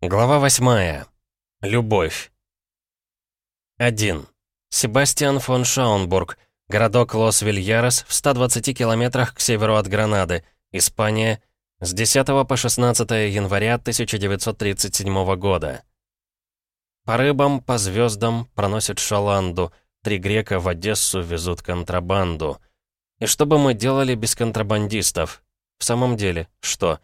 Глава восьмая. Любовь. 1. Себастьян фон Шаунбург, городок Лос-Вильярос в 120 километрах к северу от Гранады, Испания, с 10 по 16 января 1937 года. По рыбам, по звездам проносят шаланду, три грека в Одессу везут контрабанду. И что бы мы делали без контрабандистов? В самом деле, что?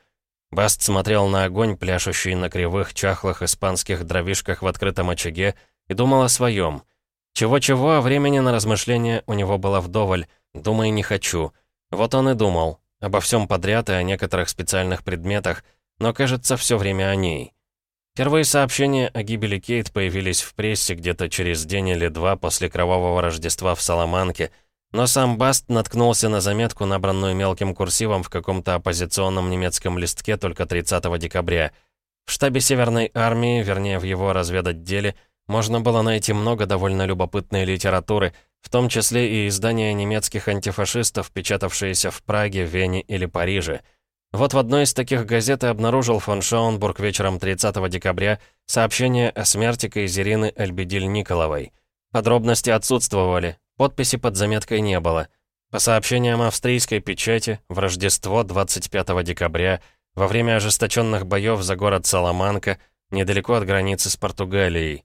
Баст смотрел на огонь, пляшущий на кривых, чахлых испанских дровишках в открытом очаге, и думал о своем. Чего-чего, а времени на размышления у него было вдоволь. Думай, не хочу. Вот он и думал. Обо всем подряд и о некоторых специальных предметах, но, кажется, все время о ней. Первые сообщения о гибели Кейт появились в прессе где-то через день или два после Кровавого Рождества в Саламанке — но сам Баст наткнулся на заметку, набранную мелким курсивом в каком-то оппозиционном немецком листке только 30 декабря. В штабе Северной армии, вернее, в его разведотделе, можно было найти много довольно любопытной литературы, в том числе и издания немецких антифашистов, печатавшиеся в Праге, Вене или Париже. Вот в одной из таких газет и обнаружил фон Шаунбург вечером 30 декабря сообщение о смерти Кайзерины Эльбедиль Николовой. Подробности отсутствовали, Подписи под заметкой не было. По сообщениям австрийской печати, в Рождество 25 декабря, во время ожесточенных боев за город Саламанка, недалеко от границы с Португалией.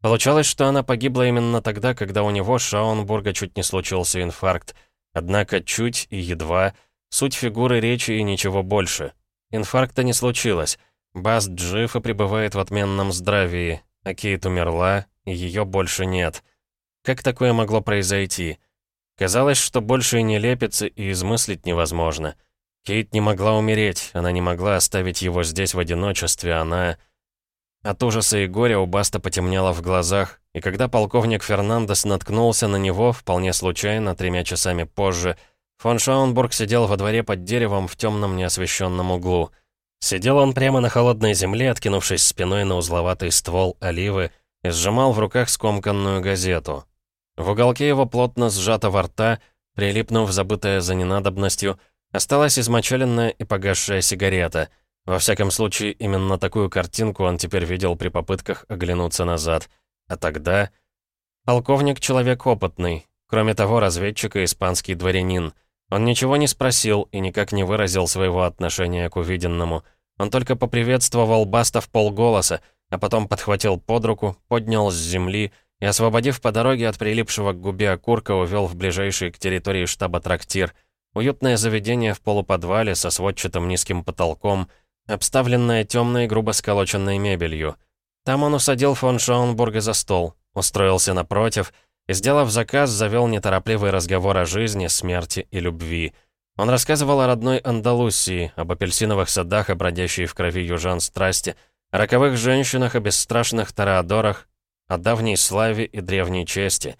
Получалось, что она погибла именно тогда, когда у него, Шаунбурга, чуть не случился инфаркт. Однако чуть и едва, суть фигуры речи и ничего больше. Инфаркта не случилось. Баст жив и пребывает в отменном здравии, а Кейт умерла, и ее больше нет. Как такое могло произойти? Казалось, что больше и не лепится, и измыслить невозможно. Кейт не могла умереть, она не могла оставить его здесь в одиночестве, она... От ужаса и горя у Баста потемнело в глазах, и когда полковник Фернандес наткнулся на него, вполне случайно, тремя часами позже, фон Шаунбург сидел во дворе под деревом в темном неосвещенном углу. Сидел он прямо на холодной земле, откинувшись спиной на узловатый ствол оливы, и сжимал в руках скомканную газету. В уголке его плотно сжатого рта, прилипнув забытая за ненадобностью, осталась измочаленная и погасшая сигарета. Во всяком случае, именно такую картинку он теперь видел при попытках оглянуться назад. А тогда... Полковник — человек опытный. Кроме того, разведчик и испанский дворянин. Он ничего не спросил и никак не выразил своего отношения к увиденному. Он только поприветствовал Баста в полголоса, а потом подхватил под руку, поднял с земли и, освободив по дороге от прилипшего к губе окурка, увел в ближайший к территории штаба трактир. Уютное заведение в полуподвале со сводчатым низким потолком, обставленное темной, грубо сколоченной мебелью. Там он усадил фон Шаунбурга за стол, устроился напротив и, сделав заказ, завел неторопливый разговор о жизни, смерти и любви. Он рассказывал о родной Андалусии, об апельсиновых садах, о бродящей в крови южан страсти, о роковых женщинах, о бесстрашных тараадорах, о давней славе и древней чести.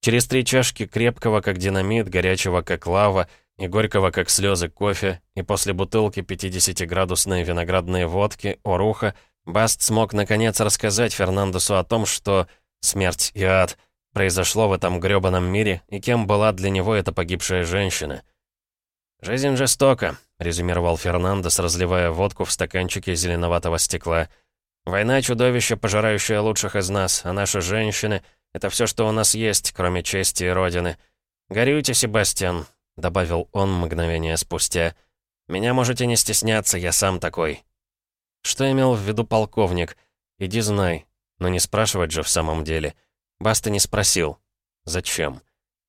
Через три чашки крепкого, как динамит, горячего, как лава, и горького, как слезы, кофе, и после бутылки 50-градусной виноградной водки, оруха, Баст смог наконец рассказать Фернандесу о том, что смерть и ад произошло в этом грёбаном мире, и кем была для него эта погибшая женщина. «Жизнь жестока», — резюмировал Фернандес, разливая водку в стаканчике зеленоватого стекла — Война — чудовище, пожирающее лучших из нас, а наши женщины — это все, что у нас есть, кроме чести и родины. Горюйте, Себастьян», — добавил он мгновение спустя. «Меня можете не стесняться, я сам такой». Что имел в виду полковник? Иди знай. Но не спрашивать же в самом деле. Баста не спросил. Зачем?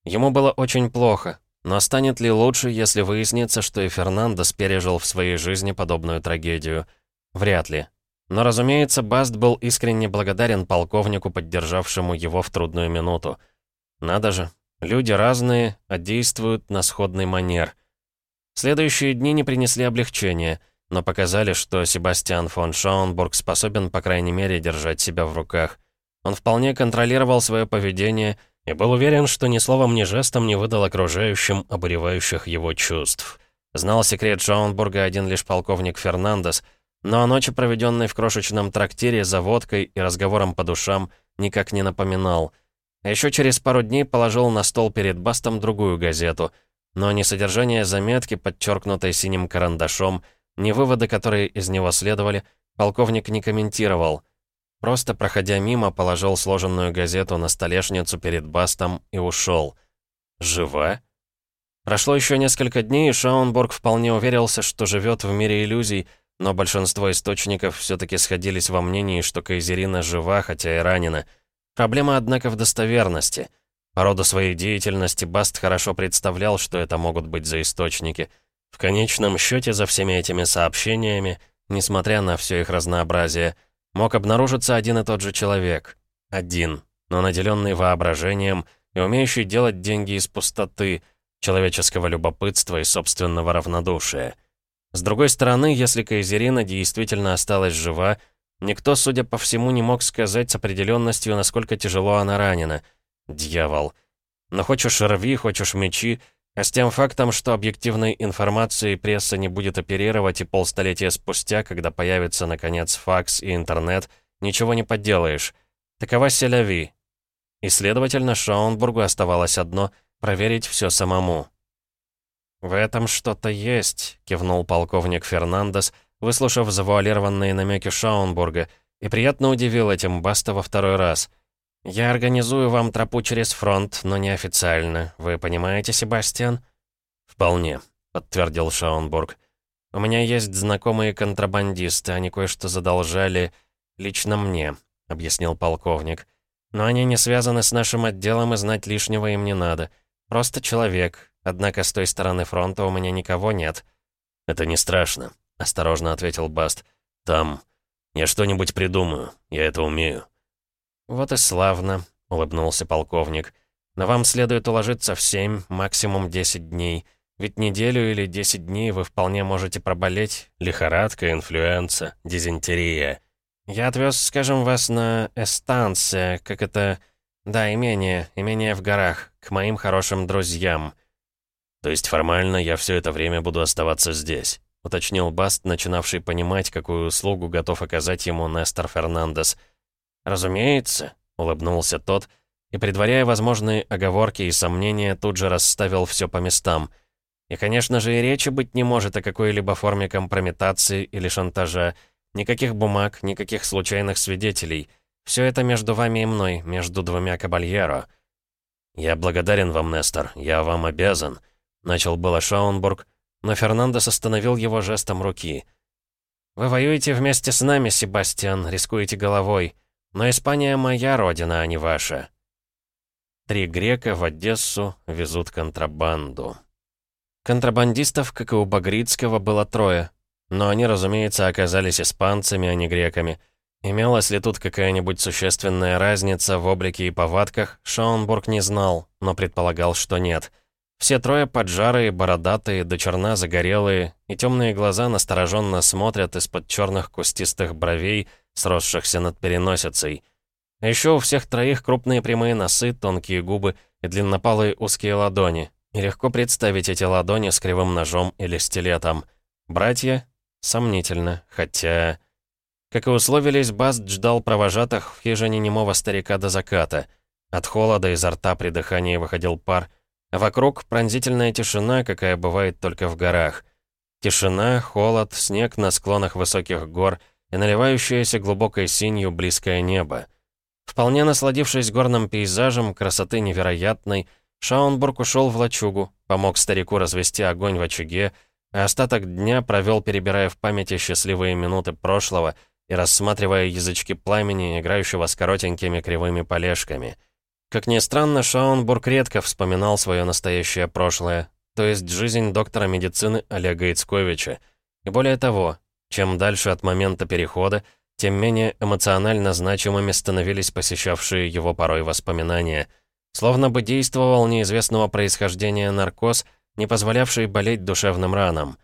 Ему было очень плохо. Но станет ли лучше, если выяснится, что и Фернандес пережил в своей жизни подобную трагедию? Вряд ли. Но, разумеется, Баст был искренне благодарен полковнику, поддержавшему его в трудную минуту. Надо же, люди разные, а действуют на сходный манер. Следующие дни не принесли облегчения, но показали, что Себастьян фон Шаунбург способен, по крайней мере, держать себя в руках. Он вполне контролировал свое поведение и был уверен, что ни словом, ни жестом не выдал окружающим обуревающих его чувств. Знал секрет Шаунбурга один лишь полковник Фернандес — но о ночи, проведенной в крошечном трактире за водкой и разговором по душам, никак не напоминал. А еще через пару дней положил на стол перед Бастом другую газету, но ни содержание заметки, подчеркнутой синим карандашом, ни выводы, которые из него следовали, полковник не комментировал. Просто, проходя мимо, положил сложенную газету на столешницу перед Бастом и ушел. Жива? Прошло еще несколько дней, и Шаунбург вполне уверился, что живет в мире иллюзий, но большинство источников все-таки сходились во мнении, что Кайзерина жива, хотя и ранена. Проблема, однако, в достоверности. По роду своей деятельности Баст хорошо представлял, что это могут быть за источники. В конечном счете за всеми этими сообщениями, несмотря на все их разнообразие, мог обнаружиться один и тот же человек. Один, но наделенный воображением и умеющий делать деньги из пустоты, человеческого любопытства и собственного равнодушия. С другой стороны, если Кайзерина действительно осталась жива, никто, судя по всему, не мог сказать с определенностью, насколько тяжело она ранена. Дьявол. Но хочешь рви, хочешь мечи, а с тем фактом, что объективной информацией пресса не будет оперировать и полстолетия спустя, когда появится, наконец, факс и интернет, ничего не поделаешь. Такова селяви. И, следовательно, Шаунбургу оставалось одно — проверить все самому. «В этом что-то есть», — кивнул полковник Фернандес, выслушав завуалированные намеки Шаунбурга, и приятно удивил этим Баста во второй раз. «Я организую вам тропу через фронт, но неофициально. Вы понимаете, Себастьян?» «Вполне», — подтвердил Шаунбург. «У меня есть знакомые контрабандисты, они кое-что задолжали лично мне», — объяснил полковник. «Но они не связаны с нашим отделом, и знать лишнего им не надо. Просто человек, Однако с той стороны фронта у меня никого нет». «Это не страшно», — осторожно ответил Баст. «Там... Я что-нибудь придумаю. Я это умею». «Вот и славно», — улыбнулся полковник. «Но вам следует уложиться в семь, максимум десять дней. Ведь неделю или десять дней вы вполне можете проболеть. Лихорадка, инфлюенса, дизентерия. Я отвез, скажем, вас на эстанция, как это... Да, имение, имение в горах, к моим хорошим друзьям». «То есть формально я все это время буду оставаться здесь», — уточнил Баст, начинавший понимать, какую услугу готов оказать ему Нестор Фернандес. «Разумеется», — улыбнулся тот, и, предваряя возможные оговорки и сомнения, тут же расставил все по местам. И, конечно же, и речи быть не может о какой-либо форме компрометации или шантажа, никаких бумаг, никаких случайных свидетелей. Все это между вами и мной, между двумя кабальеро. «Я благодарен вам, Нестор, я вам обязан», Начал было Шаунбург, но Фернандес остановил его жестом руки. «Вы воюете вместе с нами, Себастьян, рискуете головой. Но Испания моя родина, а не ваша». Три грека в Одессу везут контрабанду. Контрабандистов, как и у Багрицкого, было трое. Но они, разумеется, оказались испанцами, а не греками. Имелась ли тут какая-нибудь существенная разница в облике и повадках, Шаунбург не знал, но предполагал, что нет — все трое поджарые, бородатые, до черна загорелые, и темные глаза настороженно смотрят из-под черных кустистых бровей, сросшихся над переносицей. А еще у всех троих крупные прямые носы, тонкие губы и длиннопалые узкие ладони. И легко представить эти ладони с кривым ножом или стилетом. Братья? Сомнительно, хотя... Как и условились, Баст ждал провожатых в хижине немого старика до заката. От холода изо рта при дыхании выходил пар — Вокруг пронзительная тишина, какая бывает только в горах. Тишина, холод, снег на склонах высоких гор и наливающееся глубокой синью близкое небо. Вполне насладившись горным пейзажем, красоты невероятной, Шаунбург ушел в лачугу, помог старику развести огонь в очаге, а остаток дня провел, перебирая в памяти счастливые минуты прошлого и рассматривая язычки пламени, играющего с коротенькими кривыми полежками — как ни странно, Шаунбург редко вспоминал свое настоящее прошлое, то есть жизнь доктора медицины Олега Ицковича. И более того, чем дальше от момента перехода, тем менее эмоционально значимыми становились посещавшие его порой воспоминания. Словно бы действовал неизвестного происхождения наркоз, не позволявший болеть душевным ранам.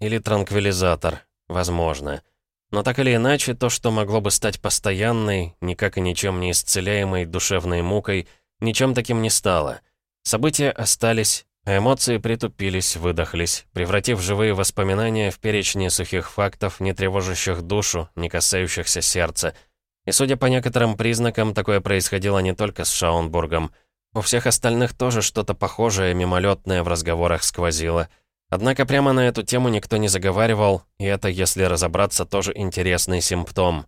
Или транквилизатор, возможно. Но так или иначе, то, что могло бы стать постоянной, никак и ничем не исцеляемой душевной мукой, ничем таким не стало. События остались, а эмоции притупились, выдохлись, превратив живые воспоминания в перечни сухих фактов, не тревожащих душу, не касающихся сердца. И судя по некоторым признакам, такое происходило не только с Шаунбургом. У всех остальных тоже что-то похожее, мимолетное в разговорах сквозило. Однако прямо на эту тему никто не заговаривал, и это, если разобраться, тоже интересный симптом.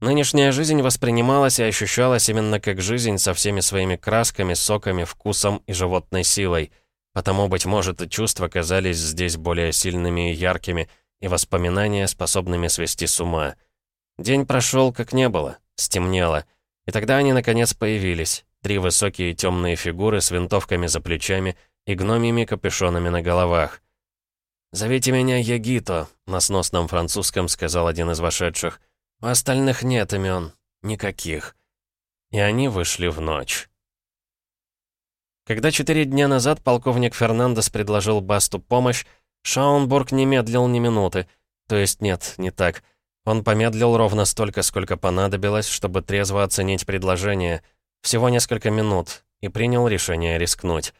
Нынешняя жизнь воспринималась и ощущалась именно как жизнь со всеми своими красками, соками, вкусом и животной силой. Потому, быть может, и чувства казались здесь более сильными и яркими, и воспоминания, способными свести с ума. День прошел, как не было, стемнело. И тогда они, наконец, появились. Три высокие темные фигуры с винтовками за плечами и гномьими капюшонами на головах. «Зовите меня Ягито», — на сносном французском сказал один из вошедших. «У остальных нет имен. Никаких». И они вышли в ночь. Когда четыре дня назад полковник Фернандес предложил Басту помощь, Шаунбург не медлил ни минуты. То есть нет, не так. Он помедлил ровно столько, сколько понадобилось, чтобы трезво оценить предложение. Всего несколько минут. И принял решение рискнуть.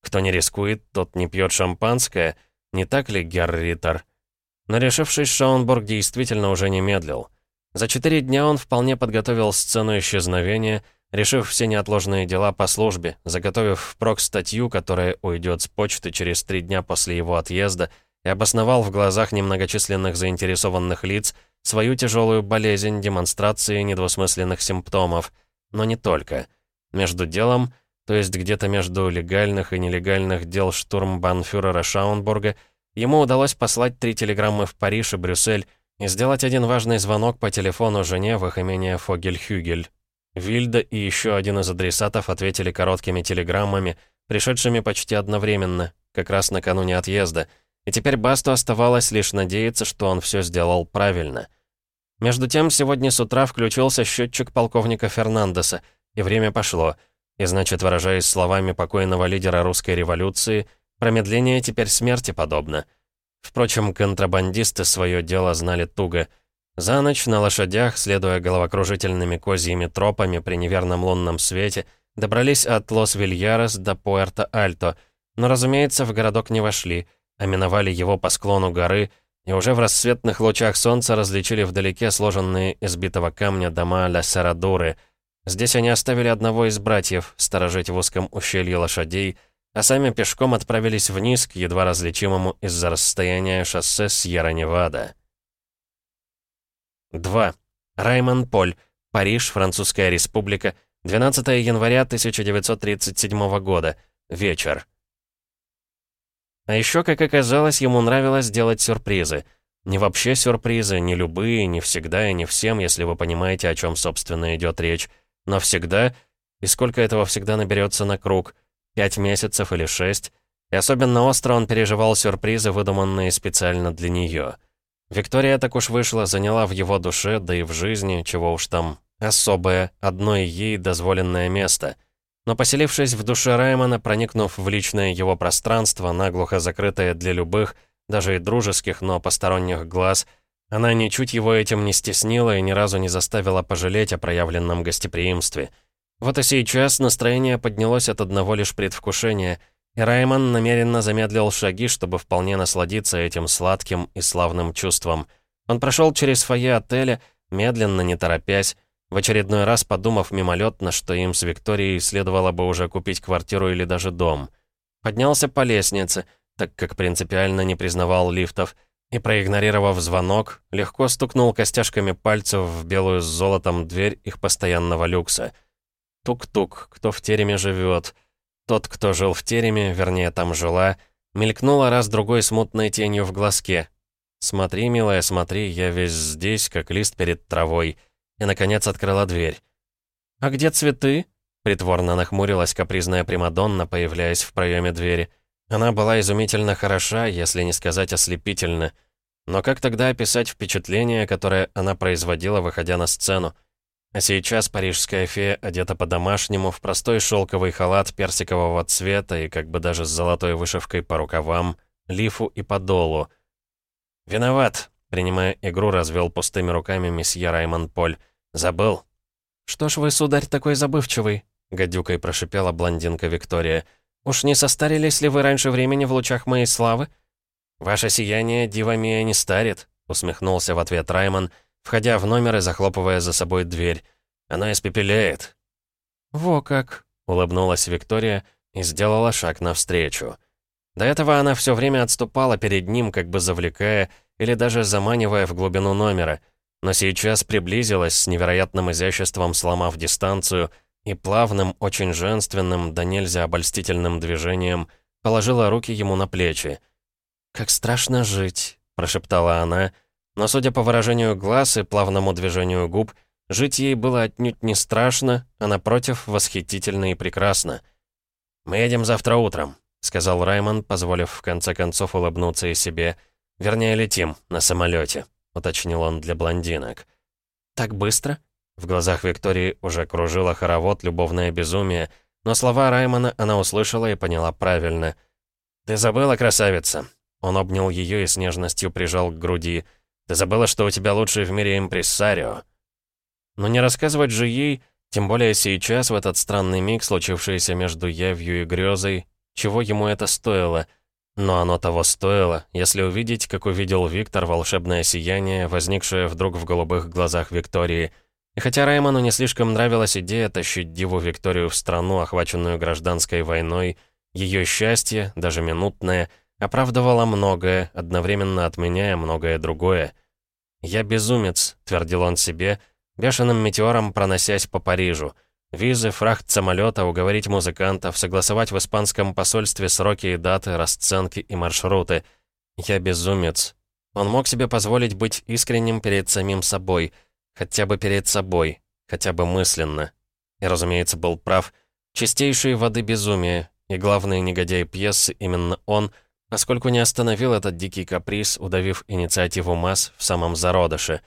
Кто не рискует, тот не пьет шампанское — не так ли, Герр Риттер? Но решившись, Шаунбург действительно уже не медлил. За четыре дня он вполне подготовил сцену исчезновения, решив все неотложные дела по службе, заготовив впрок статью, которая уйдет с почты через три дня после его отъезда, и обосновал в глазах немногочисленных заинтересованных лиц свою тяжелую болезнь демонстрации недвусмысленных симптомов. Но не только. Между делом то есть где-то между легальных и нелегальных дел штурмбанфюрера Шаунбурга, ему удалось послать три телеграммы в Париж и Брюссель и сделать один важный звонок по телефону жене в их имение Фогель-Хюгель. Вильда и еще один из адресатов ответили короткими телеграммами, пришедшими почти одновременно, как раз накануне отъезда, и теперь Басту оставалось лишь надеяться, что он все сделал правильно. Между тем, сегодня с утра включился счетчик полковника Фернандеса, и время пошло — и значит, выражаясь словами покойного лидера русской революции, промедление теперь смерти подобно. Впрочем, контрабандисты свое дело знали туго. За ночь на лошадях, следуя головокружительными козьими тропами при неверном лунном свете, добрались от Лос-Вильярес до Пуэрто-Альто, но, разумеется, в городок не вошли, а миновали его по склону горы и уже в рассветных лучах солнца различили вдалеке сложенные из битого камня дома Ля Сарадуры — Здесь они оставили одного из братьев сторожить в узком ущелье лошадей, а сами пешком отправились вниз к едва различимому из-за расстояния шоссе Сьерра-Невада. 2. Раймон Поль, Париж, Французская республика, 12 января 1937 года, вечер. А еще, как оказалось, ему нравилось делать сюрпризы. Не вообще сюрпризы, не любые, не всегда и не всем, если вы понимаете, о чем, собственно, идет речь. Но всегда, и сколько этого всегда наберется на круг, пять месяцев или шесть, и особенно остро он переживал сюрпризы, выдуманные специально для нее. Виктория так уж вышла, заняла в его душе, да и в жизни, чего уж там, особое, одно ей дозволенное место. Но поселившись в душе Раймона, проникнув в личное его пространство, наглухо закрытое для любых, даже и дружеских, но посторонних глаз — она ничуть его этим не стеснила и ни разу не заставила пожалеть о проявленном гостеприимстве. Вот и сейчас настроение поднялось от одного лишь предвкушения, и Раймон намеренно замедлил шаги, чтобы вполне насладиться этим сладким и славным чувством. Он прошел через фойе отеля, медленно, не торопясь, в очередной раз подумав мимолетно, что им с Викторией следовало бы уже купить квартиру или даже дом. Поднялся по лестнице, так как принципиально не признавал лифтов, и, проигнорировав звонок, легко стукнул костяшками пальцев в белую с золотом дверь их постоянного люкса. Тук-тук, кто в тереме живет. Тот, кто жил в тереме, вернее, там жила, мелькнула раз-другой смутной тенью в глазке. «Смотри, милая, смотри, я весь здесь, как лист перед травой». И, наконец, открыла дверь. «А где цветы?» Притворно нахмурилась капризная Примадонна, появляясь в проеме двери. Она была изумительно хороша, если не сказать ослепительно. Но как тогда описать впечатление, которое она производила, выходя на сцену? А сейчас парижская фея одета по-домашнему в простой шелковый халат персикового цвета и как бы даже с золотой вышивкой по рукавам, лифу и подолу. «Виноват», — принимая игру, развел пустыми руками месье Раймон Поль. «Забыл». «Что ж вы, сударь, такой забывчивый?» — гадюкой прошипела блондинка Виктория. «Уж не состарились ли вы раньше времени в лучах моей славы?» «Ваше сияние дива Мия не старит», — усмехнулся в ответ Раймон, входя в номер и захлопывая за собой дверь. «Она испепеляет». «Во как», — улыбнулась Виктория и сделала шаг навстречу. До этого она все время отступала перед ним, как бы завлекая или даже заманивая в глубину номера, но сейчас приблизилась с невероятным изяществом, сломав дистанцию, и плавным, очень женственным, да нельзя обольстительным движением положила руки ему на плечи. «Как страшно жить», — прошептала она, но, судя по выражению глаз и плавному движению губ, жить ей было отнюдь не страшно, а, напротив, восхитительно и прекрасно. «Мы едем завтра утром», — сказал Раймон, позволив в конце концов улыбнуться и себе. «Вернее, летим на самолете», — уточнил он для блондинок. «Так быстро?» В глазах Виктории уже кружило хоровод любовное безумие, но слова Раймона она услышала и поняла правильно. «Ты забыла, красавица?» Он обнял ее и с нежностью прижал к груди. «Ты забыла, что у тебя лучший в мире импрессарио?» Но не рассказывать же ей, тем более сейчас, в этот странный миг, случившийся между явью и грезой, чего ему это стоило. Но оно того стоило, если увидеть, как увидел Виктор волшебное сияние, возникшее вдруг в голубых глазах Виктории. И хотя Раймону не слишком нравилась идея тащить Диву Викторию в страну, охваченную гражданской войной, ее счастье, даже минутное, оправдывало многое, одновременно отменяя многое другое. «Я безумец», — твердил он себе, бешеным метеором проносясь по Парижу — Визы, фрахт самолета, уговорить музыкантов, согласовать в испанском посольстве сроки и даты, расценки и маршруты. Я безумец. Он мог себе позволить быть искренним перед самим собой. Хотя бы перед собой. Хотя бы мысленно. И, разумеется, был прав. Чистейшие воды безумия. И главный негодяй пьесы именно он, поскольку не остановил этот дикий каприз, удавив инициативу масс в самом зародыше.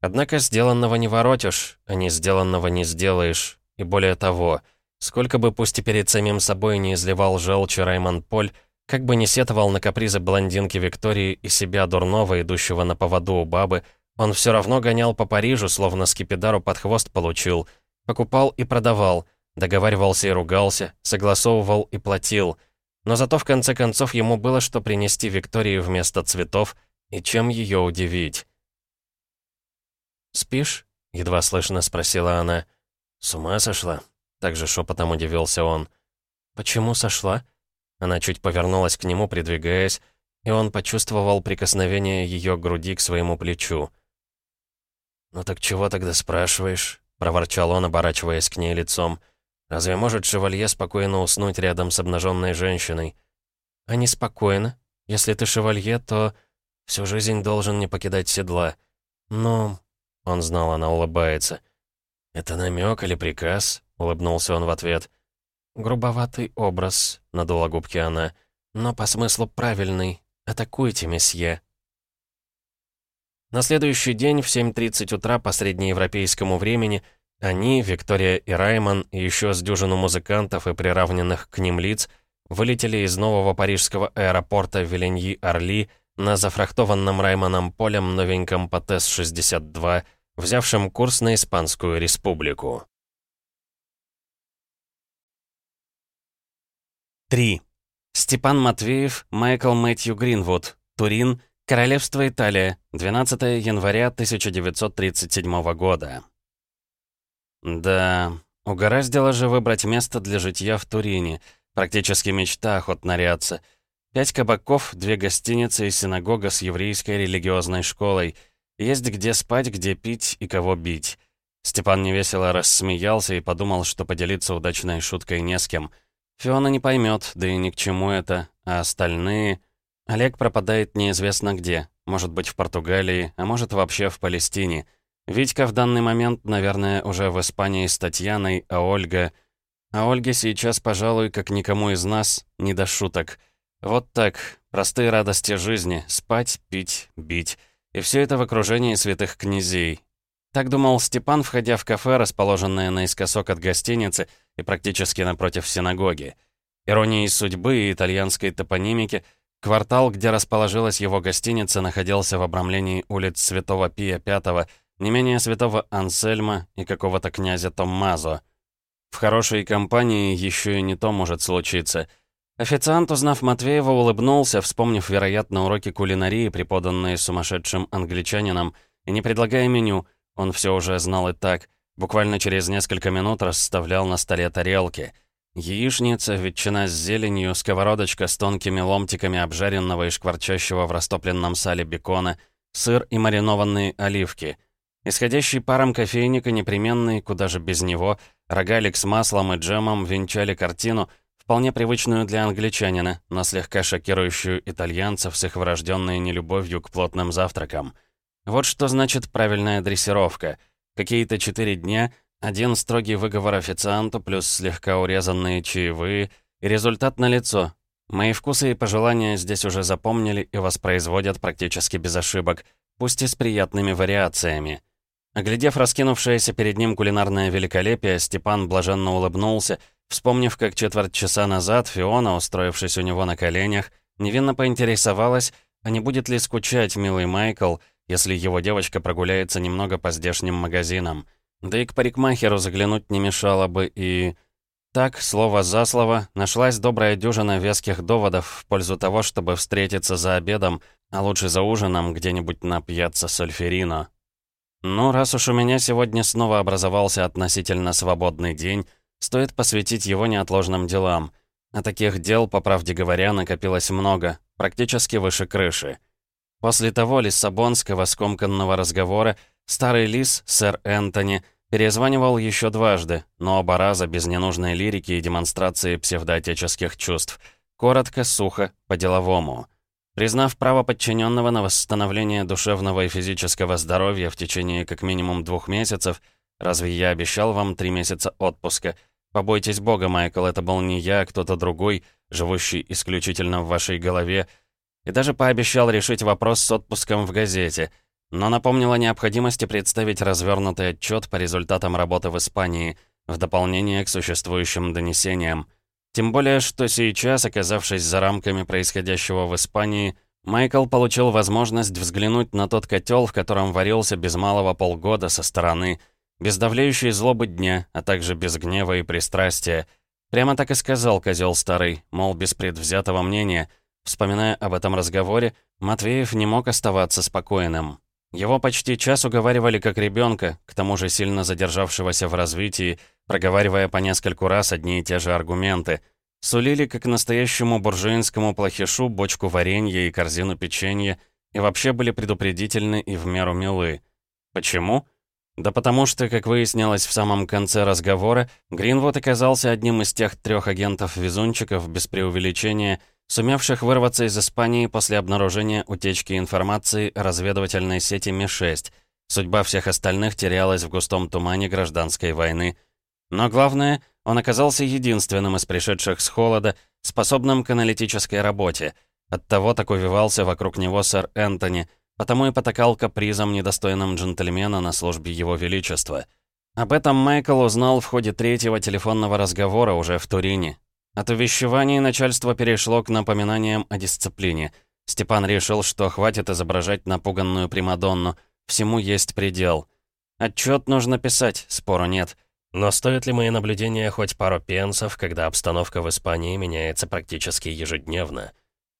Однако сделанного не воротишь, а не сделанного не сделаешь. И более того, сколько бы пусть и перед самим собой не изливал желчи Раймон Поль, как бы не сетовал на капризы блондинки Виктории и себя дурного, идущего на поводу у бабы, он все равно гонял по Парижу, словно скипидару под хвост получил. Покупал и продавал, договаривался и ругался, согласовывал и платил. Но зато в конце концов ему было что принести Виктории вместо цветов и чем ее удивить. «Спишь?» — едва слышно спросила она. «С ума сошла?» Также шепотом удивился он. «Почему сошла?» Она чуть повернулась к нему, придвигаясь, и он почувствовал прикосновение ее груди к своему плечу. «Ну так чего тогда спрашиваешь?» — проворчал он, оборачиваясь к ней лицом. «Разве может шевалье спокойно уснуть рядом с обнаженной женщиной?» «А не спокойно. Если ты шевалье, то всю жизнь должен не покидать седла. Но...» — он знал, она улыбается. «Это намек или приказ?» — улыбнулся он в ответ. «Грубоватый образ», — надула губки она. «Но по смыслу правильный. Атакуйте, месье». На следующий день в 7.30 утра по среднеевропейскому времени они, Виктория и Раймон, и еще с дюжину музыкантов и приравненных к ним лиц, вылетели из нового парижского аэропорта Виленьи-Орли на зафрахтованном Раймоном полем новеньком ПТС-62 взявшим курс на Испанскую республику. 3. Степан Матвеев, Майкл Мэтью Гринвуд, Турин, Королевство Италия, 12 января 1937 года. Да, угораздило же выбрать место для житья в Турине. Практически мечта охот наряться. Пять кабаков, две гостиницы и синагога с еврейской религиозной школой — есть где спать, где пить и кого бить. Степан невесело рассмеялся и подумал, что поделиться удачной шуткой не с кем. Фиона не поймет, да и ни к чему это, а остальные... Олег пропадает неизвестно где, может быть в Португалии, а может вообще в Палестине. Витька в данный момент, наверное, уже в Испании с Татьяной, а Ольга... А Ольге сейчас, пожалуй, как никому из нас, не до шуток. Вот так, простые радости жизни, спать, пить, бить. И все это в окружении святых князей. Так думал Степан, входя в кафе, расположенное наискосок от гостиницы и практически напротив синагоги. Иронией судьбы и итальянской топонимики, квартал, где расположилась его гостиница, находился в обрамлении улиц Святого Пия V, не менее Святого Ансельма и какого-то князя Томмазо. В хорошей компании еще и не то может случиться — Официант, узнав Матвеева, улыбнулся, вспомнив, вероятно, уроки кулинарии, преподанные сумасшедшим англичанином, и не предлагая меню, он все уже знал и так, буквально через несколько минут расставлял на столе тарелки. Яичница, ветчина с зеленью, сковородочка с тонкими ломтиками обжаренного и шкварчащего в растопленном сале бекона, сыр и маринованные оливки. Исходящий паром кофейника непременный, куда же без него, рогалик с маслом и джемом венчали картину, вполне привычную для англичанина, но слегка шокирующую итальянцев с их врожденной нелюбовью к плотным завтракам. Вот что значит правильная дрессировка. Какие-то четыре дня — один строгий выговор официанту плюс слегка урезанные чаевые, и результат налицо. Мои вкусы и пожелания здесь уже запомнили и воспроизводят практически без ошибок, пусть и с приятными вариациями. Оглядев раскинувшееся перед ним кулинарное великолепие, Степан блаженно улыбнулся, вспомнив, как четверть часа назад Фиона, устроившись у него на коленях, невинно поинтересовалась, а не будет ли скучать милый Майкл, если его девочка прогуляется немного по здешним магазинам. Да и к парикмахеру заглянуть не мешало бы и... Так, слово за слово, нашлась добрая дюжина веских доводов в пользу того, чтобы встретиться за обедом, а лучше за ужином где-нибудь на пьяцца Сольферино. Ну, раз уж у меня сегодня снова образовался относительно свободный день, стоит посвятить его неотложным делам. А таких дел, по правде говоря, накопилось много, практически выше крыши. После того лиссабонского скомканного разговора Старый лис, сэр Энтони, перезванивал еще дважды, но оба раза без ненужной лирики и демонстрации псевдоотеческих чувств. Коротко, сухо, по-деловому. Признав право подчиненного на восстановление душевного и физического здоровья в течение как минимум двух месяцев, разве я обещал вам три месяца отпуска? Побойтесь бога, Майкл, это был не я, а кто-то другой, живущий исключительно в вашей голове, и даже пообещал решить вопрос с отпуском в газете — но напомнила о необходимости представить развернутый отчет по результатам работы в Испании, в дополнение к существующим донесениям. Тем более, что сейчас, оказавшись за рамками происходящего в Испании, Майкл получил возможность взглянуть на тот котел, в котором варился без малого полгода со стороны, без давлеющей злобы дня, а также без гнева и пристрастия. Прямо так и сказал козел старый, мол, без предвзятого мнения. Вспоминая об этом разговоре, Матвеев не мог оставаться спокойным. Его почти час уговаривали как ребенка, к тому же сильно задержавшегося в развитии, проговаривая по нескольку раз одни и те же аргументы. Сулили как настоящему буржуинскому плохишу бочку варенья и корзину печенья, и вообще были предупредительны и в меру милы. Почему? Да потому что, как выяснилось в самом конце разговора, Гринвуд оказался одним из тех трех агентов-везунчиков без преувеличения, сумевших вырваться из Испании после обнаружения утечки информации разведывательной сети Ми-6. Судьба всех остальных терялась в густом тумане гражданской войны. Но главное, он оказался единственным из пришедших с холода, способным к аналитической работе. Оттого так увивался вокруг него сэр Энтони, потому и потакал капризом, недостойным джентльмена на службе его величества. Об этом Майкл узнал в ходе третьего телефонного разговора уже в Турине, от увещеваний начальство перешло к напоминаниям о дисциплине. Степан решил, что хватит изображать напуганную Примадонну. Всему есть предел. Отчет нужно писать, спору нет. Но стоят ли мои наблюдения хоть пару пенсов, когда обстановка в Испании меняется практически ежедневно?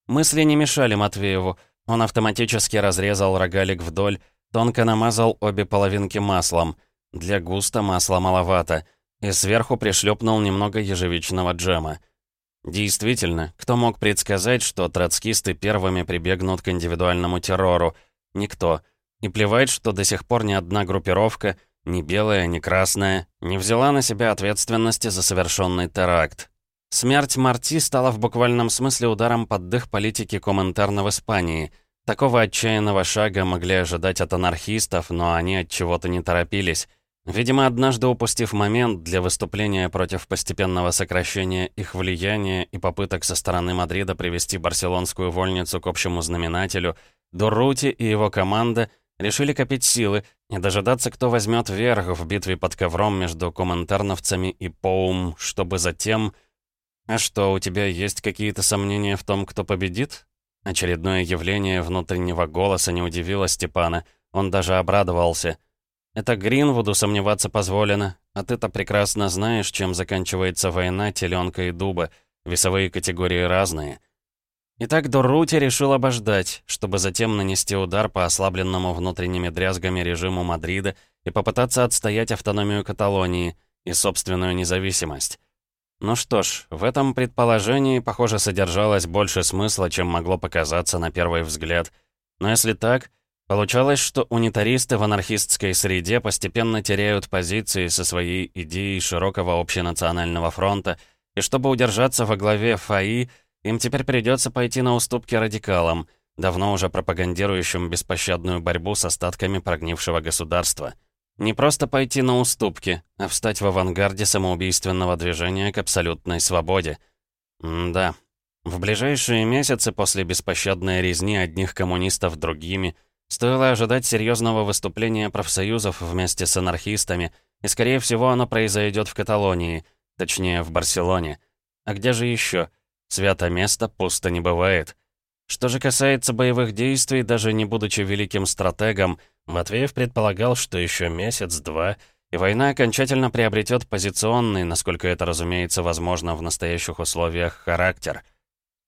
Мысли не мешали Матвееву. Он автоматически разрезал рогалик вдоль, тонко намазал обе половинки маслом. Для густа масла маловато и сверху пришлепнул немного ежевичного джема. Действительно, кто мог предсказать, что троцкисты первыми прибегнут к индивидуальному террору? Никто. И плевать, что до сих пор ни одна группировка, ни белая, ни красная, не взяла на себя ответственности за совершенный теракт. Смерть Марти стала в буквальном смысле ударом под дых политики Коминтерна в Испании. Такого отчаянного шага могли ожидать от анархистов, но они от чего-то не торопились. Видимо, однажды упустив момент для выступления против постепенного сокращения их влияния и попыток со стороны Мадрида привести барселонскую вольницу к общему знаменателю, Дуррути и его команда решили копить силы и дожидаться, кто возьмет верх в битве под ковром между коминтерновцами и Поум, чтобы затем... «А что, у тебя есть какие-то сомнения в том, кто победит?» Очередное явление внутреннего голоса не удивило Степана. Он даже обрадовался — это Гринвуду сомневаться позволено, а ты-то прекрасно знаешь, чем заканчивается война теленка и дуба. Весовые категории разные. Итак, Дуррути решил обождать, чтобы затем нанести удар по ослабленному внутренними дрязгами режиму Мадрида и попытаться отстоять автономию Каталонии и собственную независимость. Ну что ж, в этом предположении, похоже, содержалось больше смысла, чем могло показаться на первый взгляд. Но если так, получалось, что унитаристы в анархистской среде постепенно теряют позиции со своей идеей широкого общенационального фронта, и чтобы удержаться во главе ФАИ, им теперь придется пойти на уступки радикалам, давно уже пропагандирующим беспощадную борьбу с остатками прогнившего государства. Не просто пойти на уступки, а встать в авангарде самоубийственного движения к абсолютной свободе. М да. В ближайшие месяцы после беспощадной резни одних коммунистов другими стоило ожидать серьезного выступления профсоюзов вместе с анархистами, и, скорее всего, оно произойдет в Каталонии, точнее, в Барселоне. А где же еще? Свято место пусто не бывает. Что же касается боевых действий, даже не будучи великим стратегом, Матвеев предполагал, что еще месяц-два, и война окончательно приобретет позиционный, насколько это, разумеется, возможно в настоящих условиях, характер.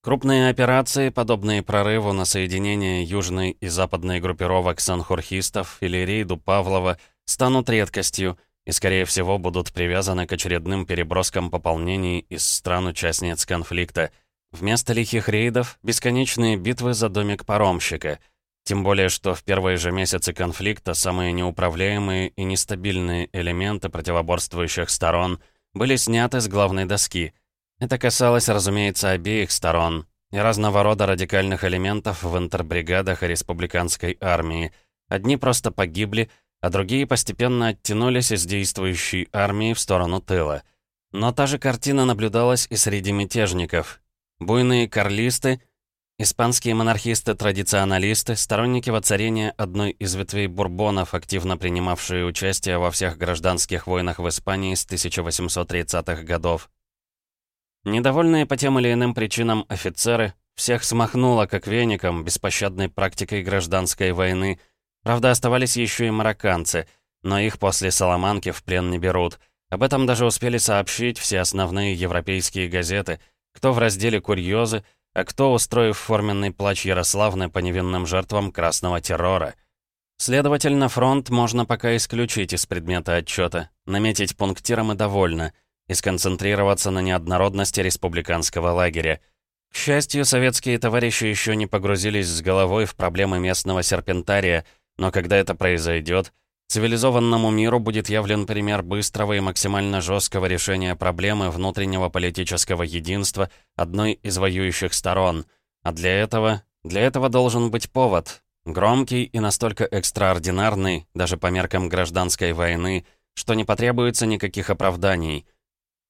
Крупные операции, подобные прорыву на соединение южной и западной группировок санхурхистов или рейду Павлова, станут редкостью и, скорее всего, будут привязаны к очередным переброскам пополнений из стран-участниц конфликта. Вместо лихих рейдов — бесконечные битвы за домик паромщика — тем более, что в первые же месяцы конфликта самые неуправляемые и нестабильные элементы противоборствующих сторон были сняты с главной доски. Это касалось, разумеется, обеих сторон и разного рода радикальных элементов в интербригадах и республиканской армии. Одни просто погибли, а другие постепенно оттянулись из действующей армии в сторону тыла. Но та же картина наблюдалась и среди мятежников. Буйные карлисты Испанские монархисты-традиционалисты, сторонники воцарения одной из ветвей бурбонов, активно принимавшие участие во всех гражданских войнах в Испании с 1830-х годов. Недовольные по тем или иным причинам офицеры всех смахнуло как веником беспощадной практикой гражданской войны. Правда, оставались еще и марокканцы, но их после Соломанки в плен не берут. Об этом даже успели сообщить все основные европейские газеты, кто в разделе «Курьезы», а кто, устроив форменный плач Ярославны по невинным жертвам красного террора. Следовательно, фронт можно пока исключить из предмета отчета, наметить пунктиром и довольно, и сконцентрироваться на неоднородности республиканского лагеря. К счастью, советские товарищи еще не погрузились с головой в проблемы местного серпентария, но когда это произойдет, Цивилизованному миру будет явлен пример быстрого и максимально жесткого решения проблемы внутреннего политического единства одной из воюющих сторон. А для этого, для этого должен быть повод. Громкий и настолько экстраординарный, даже по меркам гражданской войны, что не потребуется никаких оправданий.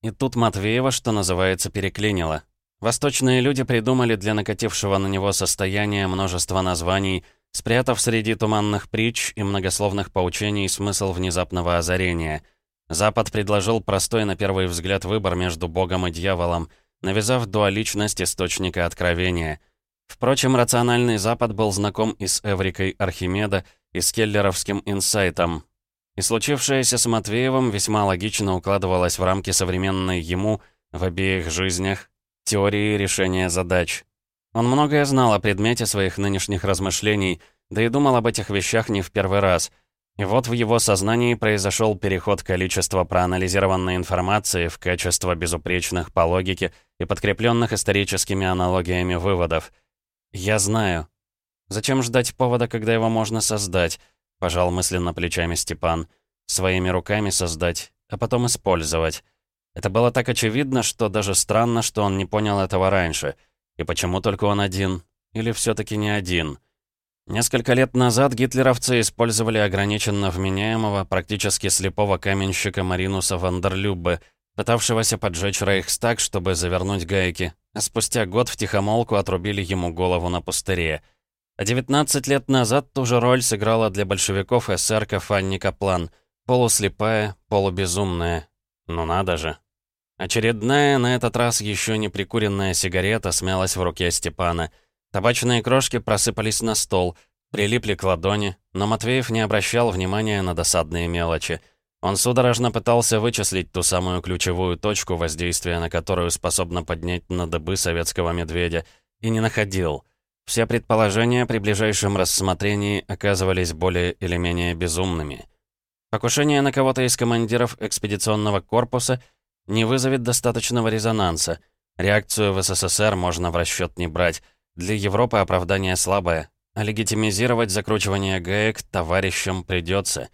И тут Матвеева, что называется, переклинило. Восточные люди придумали для накатившего на него состояния множество названий – спрятав среди туманных притч и многословных поучений смысл внезапного озарения. Запад предложил простой на первый взгляд выбор между Богом и дьяволом, навязав дуаличность источника откровения. Впрочем, рациональный Запад был знаком и с Эврикой Архимеда, и с Келлеровским инсайтом. И случившееся с Матвеевым весьма логично укладывалось в рамки современной ему, в обеих жизнях, теории решения задач. Он многое знал о предмете своих нынешних размышлений, да и думал об этих вещах не в первый раз. И вот в его сознании произошел переход количества проанализированной информации в качество безупречных по логике и подкрепленных историческими аналогиями выводов. «Я знаю». «Зачем ждать повода, когда его можно создать?» — пожал мысленно плечами Степан. «Своими руками создать, а потом использовать». Это было так очевидно, что даже странно, что он не понял этого раньше — и почему только он один? Или все-таки не один? Несколько лет назад гитлеровцы использовали ограниченно вменяемого, практически слепого каменщика Маринуса Вандерлюбе, пытавшегося поджечь Рейхстаг, чтобы завернуть гайки, а спустя год втихомолку отрубили ему голову на пустыре. А 19 лет назад ту же роль сыграла для большевиков эсерка Фанни Каплан, полуслепая, полубезумная. Ну надо же. Очередная, на этот раз еще не прикуренная сигарета смялась в руке Степана. Табачные крошки просыпались на стол, прилипли к ладони, но Матвеев не обращал внимания на досадные мелочи. Он судорожно пытался вычислить ту самую ключевую точку воздействия, на которую способна поднять на дыбы советского медведя, и не находил. Все предположения при ближайшем рассмотрении оказывались более или менее безумными. Покушение на кого-то из командиров экспедиционного корпуса — не вызовет достаточного резонанса. Реакцию в СССР можно в расчет не брать. Для Европы оправдание слабое, а легитимизировать закручивание гаек товарищам придется.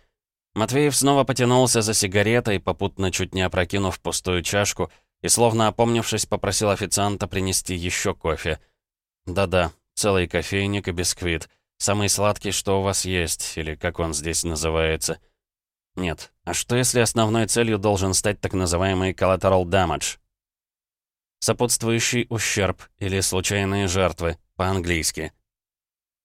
Матвеев снова потянулся за сигаретой, попутно чуть не опрокинув пустую чашку, и, словно опомнившись, попросил официанта принести еще кофе. «Да-да, целый кофейник и бисквит. Самый сладкий, что у вас есть, или как он здесь называется». «Нет. А что, если основной целью должен стать так называемый collateral damage?» Сопутствующий ущерб или случайные жертвы, по-английски.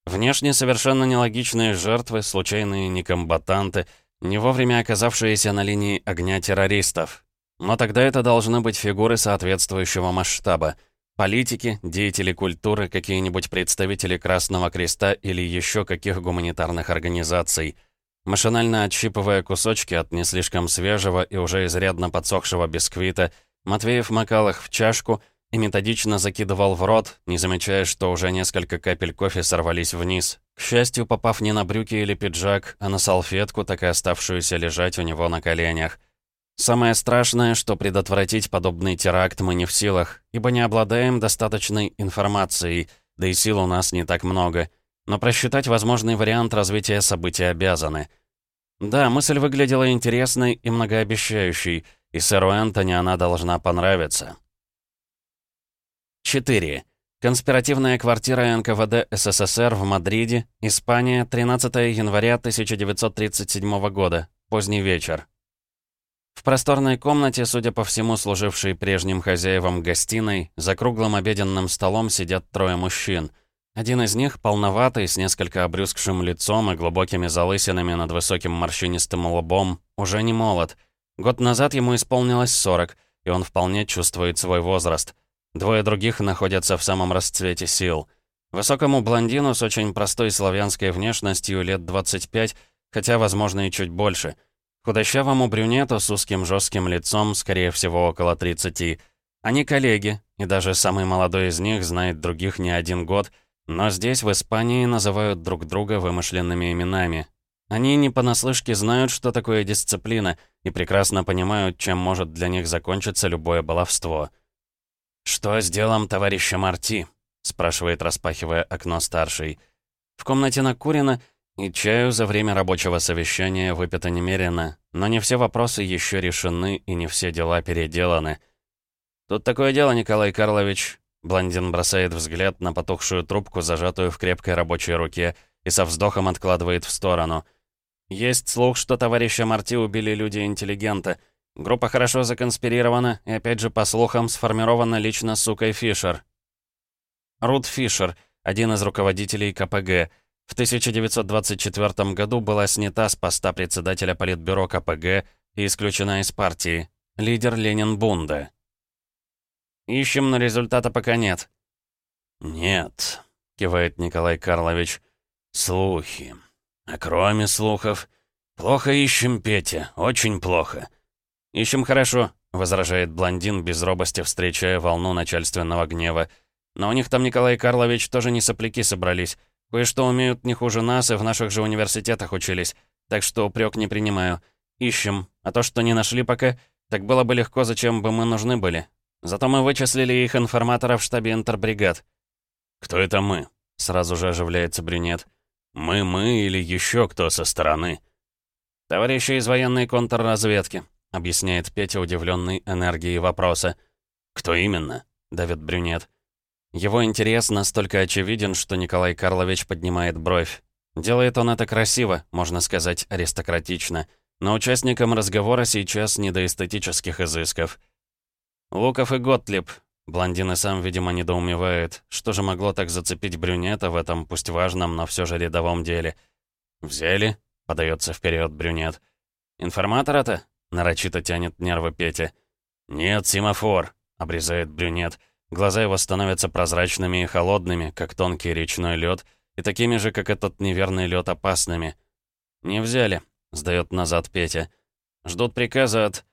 Внешне совершенно нелогичные жертвы, случайные некомбатанты, не вовремя оказавшиеся на линии огня террористов. Но тогда это должны быть фигуры соответствующего масштаба. Политики, деятели культуры, какие-нибудь представители Красного Креста или еще каких гуманитарных организаций. Машинально отщипывая кусочки от не слишком свежего и уже изрядно подсохшего бисквита, Матвеев макал их в чашку и методично закидывал в рот, не замечая, что уже несколько капель кофе сорвались вниз, к счастью, попав не на брюки или пиджак, а на салфетку, так и оставшуюся лежать у него на коленях. Самое страшное, что предотвратить подобный теракт мы не в силах, ибо не обладаем достаточной информацией, да и сил у нас не так много. Но просчитать возможный вариант развития событий обязаны. Да, мысль выглядела интересной и многообещающей, и сэру Энтони она должна понравиться. 4. Конспиративная квартира НКВД СССР в Мадриде, Испания, 13 января 1937 года, поздний вечер. В просторной комнате, судя по всему, служившей прежним хозяевам гостиной, за круглым обеденным столом сидят трое мужчин. Один из них, полноватый, с несколько обрюзгшим лицом и глубокими залысинами над высоким морщинистым лбом, уже не молод. Год назад ему исполнилось 40, и он вполне чувствует свой возраст. Двое других находятся в самом расцвете сил. Высокому блондину с очень простой славянской внешностью лет 25, хотя, возможно, и чуть больше — Худощавому брюнету с узким жестким лицом, скорее всего, около 30. Они коллеги, и даже самый молодой из них знает других не один год, но здесь, в Испании, называют друг друга вымышленными именами. Они не понаслышке знают, что такое дисциплина, и прекрасно понимают, чем может для них закончиться любое баловство. «Что с делом товарища Марти?» — спрашивает, распахивая окно старший. В комнате накурено, и чаю за время рабочего совещания выпито немерено, но не все вопросы еще решены и не все дела переделаны. «Тут такое дело, Николай Карлович». Блондин бросает взгляд на потухшую трубку, зажатую в крепкой рабочей руке, и со вздохом откладывает в сторону. «Есть слух, что товарища Марти убили люди-интеллигенты. Группа хорошо законспирирована, и опять же, по слухам, сформирована лично сукой Фишер». Рут Фишер, один из руководителей КПГ, в 1924 году была снята с поста председателя Политбюро КПГ и исключена из партии. Лидер Ленин Бунда. «Ищем, но результата пока нет». «Нет», — кивает Николай Карлович. «Слухи. А кроме слухов, плохо ищем, Петя, очень плохо». «Ищем хорошо», — возражает блондин, без робости встречая волну начальственного гнева. «Но у них там, Николай Карлович, тоже не сопляки собрались. Кое-что умеют не хуже нас и в наших же университетах учились. Так что упрек не принимаю. Ищем. А то, что не нашли пока, так было бы легко, зачем бы мы нужны были. Зато мы вычислили их информатора в штабе интербригад. «Кто это мы?» — сразу же оживляется брюнет. «Мы, мы или еще кто со стороны?» «Товарищи из военной контрразведки», — объясняет Петя, удивленный энергией вопроса. «Кто именно?» — давит брюнет. Его интерес настолько очевиден, что Николай Карлович поднимает бровь. Делает он это красиво, можно сказать, аристократично. Но участникам разговора сейчас не до эстетических изысков. Луков и Готлиб. Блондин и сам, видимо, недоумевает. Что же могло так зацепить брюнета в этом, пусть важном, но все же рядовом деле? «Взяли?» — подается вперед брюнет. «Информатора-то?» — нарочито тянет нервы Петя. «Нет, семафор», — обрезает брюнет. Глаза его становятся прозрачными и холодными, как тонкий речной лед, и такими же, как этот неверный лед, опасными. «Не взяли», — сдает назад Петя. «Ждут приказа от...»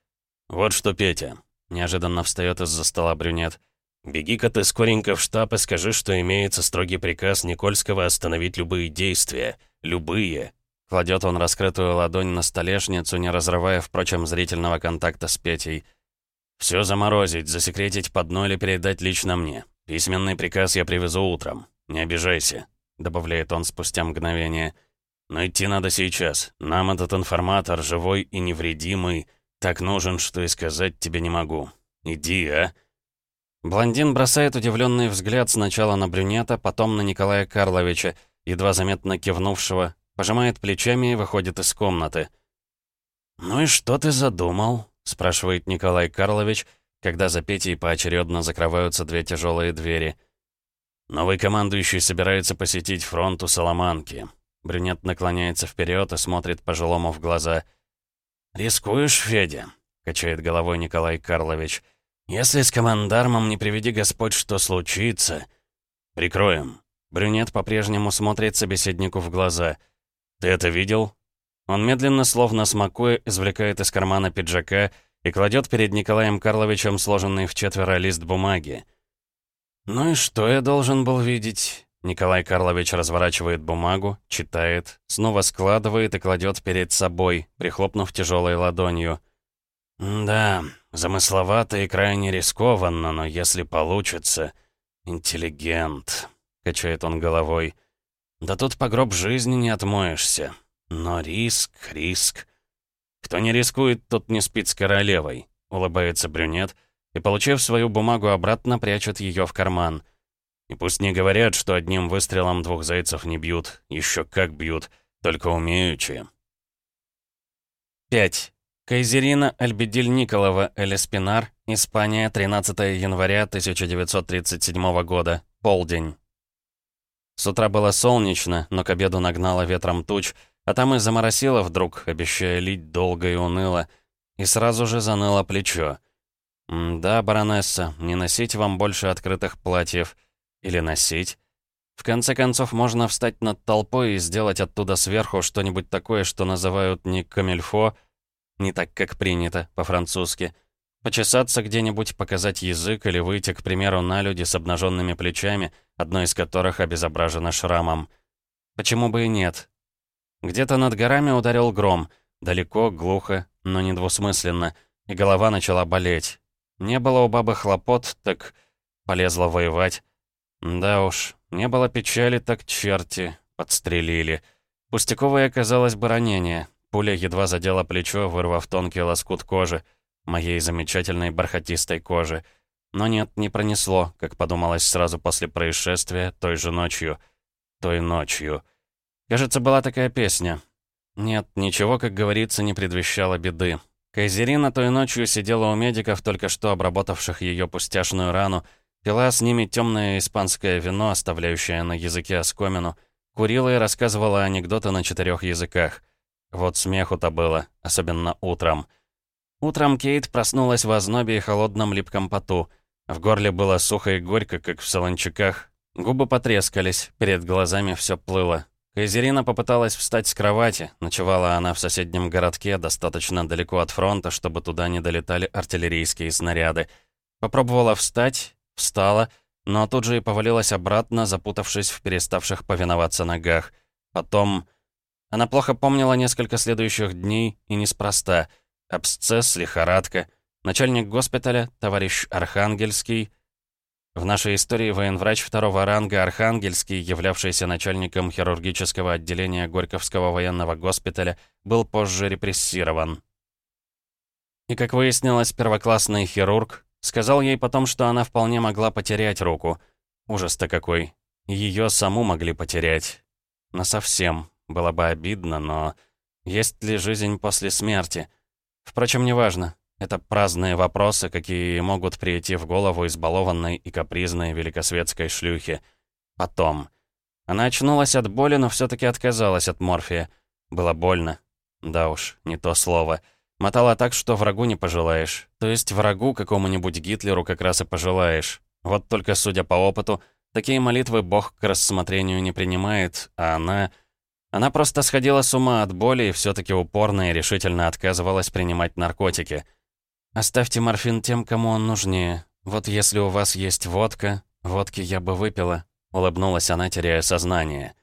«Вот что, Петя», — неожиданно встает из-за стола брюнет. «Беги-ка ты скоренько в штаб и скажи, что имеется строгий приказ Никольского остановить любые действия. Любые». Кладет он раскрытую ладонь на столешницу, не разрывая, впрочем, зрительного контакта с Петей. Все заморозить, засекретить под ноль и передать лично мне. Письменный приказ я привезу утром. Не обижайся», — добавляет он спустя мгновение. «Но идти надо сейчас. Нам этот информатор, живой и невредимый, так нужен, что и сказать тебе не могу. Иди, а?» Блондин бросает удивленный взгляд сначала на брюнета, потом на Николая Карловича, едва заметно кивнувшего, пожимает плечами и выходит из комнаты. «Ну и что ты задумал?» — спрашивает Николай Карлович, когда за Петей поочередно закрываются две тяжелые двери. «Новый командующий собирается посетить фронт у Соломанки». Брюнет наклоняется вперед и смотрит пожилому в глаза. «Рискуешь, Федя?» — качает головой Николай Карлович. «Если с командармом не приведи Господь, что случится...» «Прикроем». Брюнет по-прежнему смотрит собеседнику в глаза. «Ты это видел?» Он медленно, словно смакуя, извлекает из кармана пиджака и кладет перед Николаем Карловичем сложенный в четверо лист бумаги. «Ну и что я должен был видеть?» Николай Карлович разворачивает бумагу, читает, снова складывает и кладет перед собой, прихлопнув тяжелой ладонью. «Да, замысловато и крайне рискованно, но если получится... Интеллигент», — качает он головой. «Да тут по гроб жизни не отмоешься. Но риск, риск. Кто не рискует, тот не спит с королевой, улыбается брюнет и, получив свою бумагу обратно, прячет ее в карман. И пусть не говорят, что одним выстрелом двух зайцев не бьют, еще как бьют, только умеючи. 5. Кайзерина Альбедиль Николова Элеспинар, Испания, 13 января 1937 года, полдень. С утра было солнечно, но к обеду нагнало ветром туч, а там и заморосило вдруг, обещая лить долго и уныло, и сразу же заныло плечо. «Да, баронесса, не носить вам больше открытых платьев. Или носить. В конце концов, можно встать над толпой и сделать оттуда сверху что-нибудь такое, что называют не камельфо, не так, как принято, по-французски. Почесаться где-нибудь, показать язык или выйти, к примеру, на люди с обнаженными плечами, одно из которых обезображено шрамом. Почему бы и нет? Где-то над горами ударил гром. Далеко, глухо, но недвусмысленно. И голова начала болеть. Не было у бабы хлопот, так полезла воевать. Да уж, не было печали, так черти подстрелили. Пустяковое оказалось бы ранение. Пуля едва задела плечо, вырвав тонкий лоскут кожи. Моей замечательной бархатистой кожи. Но нет, не пронесло, как подумалось сразу после происшествия, той же ночью. Той ночью. Кажется, была такая песня. Нет, ничего, как говорится, не предвещало беды. Кайзерина той ночью сидела у медиков, только что обработавших ее пустяшную рану, пила с ними темное испанское вино, оставляющее на языке оскомину, курила и рассказывала анекдоты на четырех языках. Вот смеху-то было, особенно утром. Утром Кейт проснулась в ознобе и холодном липком поту. В горле было сухо и горько, как в солончаках. Губы потрескались, перед глазами все плыло. Кайзерина попыталась встать с кровати. Ночевала она в соседнем городке, достаточно далеко от фронта, чтобы туда не долетали артиллерийские снаряды. Попробовала встать, встала, но тут же и повалилась обратно, запутавшись в переставших повиноваться ногах. Потом... Она плохо помнила несколько следующих дней, и неспроста. Абсцесс, лихорадка. Начальник госпиталя, товарищ Архангельский, в нашей истории военврач второго ранга Архангельский, являвшийся начальником хирургического отделения Горьковского военного госпиталя, был позже репрессирован. И, как выяснилось, первоклассный хирург сказал ей потом, что она вполне могла потерять руку. Ужас-то какой. Ее саму могли потерять. Насовсем. Было бы обидно, но... Есть ли жизнь после смерти? Впрочем, неважно. Это праздные вопросы, какие могут прийти в голову избалованной и капризной великосветской шлюхи. Потом. Она очнулась от боли, но все таки отказалась от морфия. Было больно. Да уж, не то слово. Мотала так, что врагу не пожелаешь. То есть врагу какому-нибудь Гитлеру как раз и пожелаешь. Вот только, судя по опыту, такие молитвы Бог к рассмотрению не принимает, а она... Она просто сходила с ума от боли и все таки упорно и решительно отказывалась принимать наркотики — «Оставьте морфин тем, кому он нужнее. Вот если у вас есть водка, водки я бы выпила», — улыбнулась она, теряя сознание.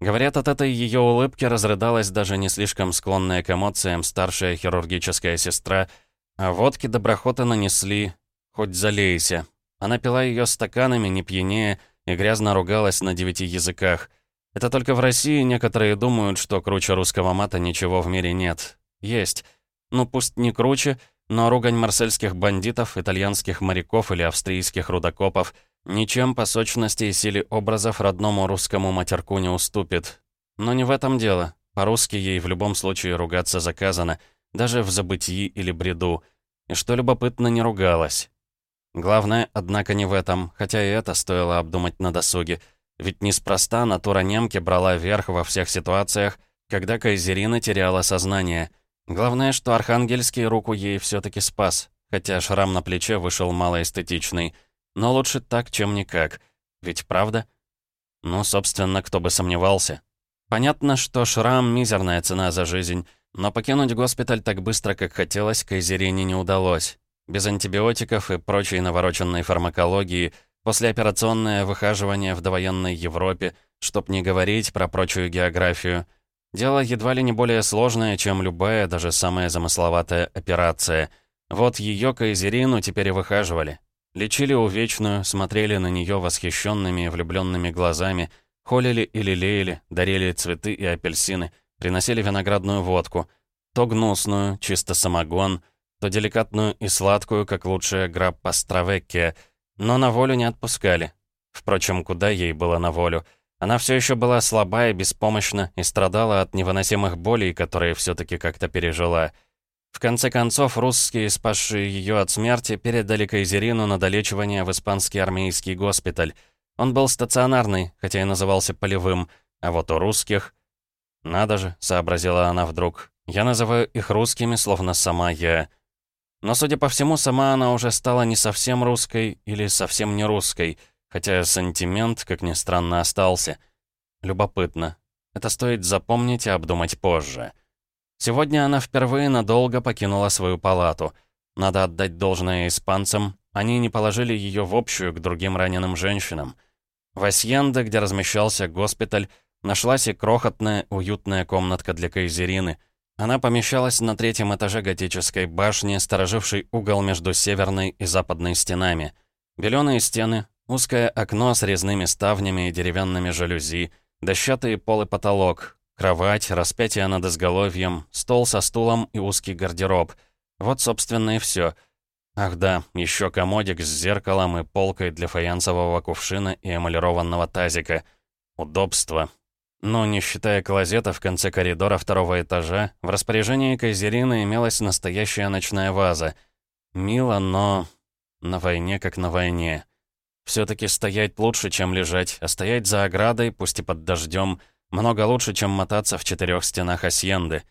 Говорят, от этой ее улыбки разрыдалась даже не слишком склонная к эмоциям старшая хирургическая сестра, А водки доброхоты нанесли, хоть залейся. Она пила ее стаканами, не пьянее, и грязно ругалась на девяти языках. Это только в России некоторые думают, что круче русского мата ничего в мире нет. Есть. Ну пусть не круче, но ругань марсельских бандитов, итальянских моряков или австрийских рудокопов ничем по сочности и силе образов родному русскому матерку не уступит. Но не в этом дело. По-русски ей в любом случае ругаться заказано, даже в забытии или бреду. И что любопытно, не ругалась. Главное, однако, не в этом, хотя и это стоило обдумать на досуге. Ведь неспроста натура немки брала верх во всех ситуациях, когда Кайзерина теряла сознание. Главное, что Архангельский руку ей все таки спас, хотя шрам на плече вышел малоэстетичный. Но лучше так, чем никак. Ведь правда? Ну, собственно, кто бы сомневался. Понятно, что шрам — мизерная цена за жизнь, но покинуть госпиталь так быстро, как хотелось, Кайзерине не удалось. Без антибиотиков и прочей навороченной фармакологии, послеоперационное выхаживание в довоенной Европе, чтоб не говорить про прочую географию. Дело едва ли не более сложное, чем любая, даже самая замысловатая операция. Вот ее Кайзерину теперь и выхаживали. Лечили увечную, смотрели на нее восхищенными и влюбленными глазами, холили и лелеяли, дарили цветы и апельсины, приносили виноградную водку, то гнусную, чисто самогон — то деликатную и сладкую, как лучшая граппа Стравеккия, но на волю не отпускали. Впрочем, куда ей было на волю? Она все еще была слаба и беспомощна и страдала от невыносимых болей, которые все-таки как-то пережила. В конце концов, русские, спасшие ее от смерти, передали Кайзерину на долечивание в испанский армейский госпиталь. Он был стационарный, хотя и назывался полевым, а вот у русских... «Надо же», — сообразила она вдруг, — «я называю их русскими, словно сама я...» Но, судя по всему, сама она уже стала не совсем русской или совсем не русской, хотя сантимент, как ни странно, остался. Любопытно. Это стоит запомнить и обдумать позже. Сегодня она впервые надолго покинула свою палату. Надо отдать должное испанцам, они не положили ее в общую к другим раненым женщинам. В Асьенде, где размещался госпиталь, нашлась и крохотная, уютная комнатка для Кайзерины — она помещалась на третьем этаже готической башни, сторожившей угол между северной и западной стенами. Беленые стены, узкое окно с резными ставнями и деревянными жалюзи, дощатый пол и потолок, кровать, распятие над изголовьем, стол со стулом и узкий гардероб. Вот, собственно, и все. Ах да, еще комодик с зеркалом и полкой для фаянсового кувшина и эмалированного тазика. Удобство, но, не считая клозета в конце коридора второго этажа, в распоряжении Кайзерины имелась настоящая ночная ваза. Мило, но... на войне как на войне. Все таки стоять лучше, чем лежать, а стоять за оградой, пусть и под дождем, много лучше, чем мотаться в четырех стенах Асьенды.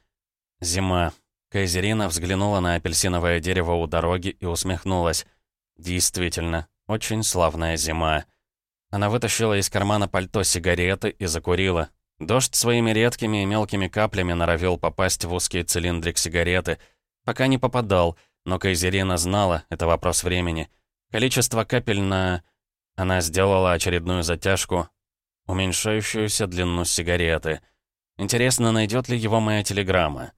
Зима. Кайзерина взглянула на апельсиновое дерево у дороги и усмехнулась. Действительно, очень славная зима. Она вытащила из кармана пальто сигареты и закурила. Дождь своими редкими и мелкими каплями норовил попасть в узкий цилиндрик сигареты. Пока не попадал, но Кайзерина знала, это вопрос времени. Количество капель на... Она сделала очередную затяжку, уменьшающуюся длину сигареты. Интересно, найдет ли его моя телеграмма?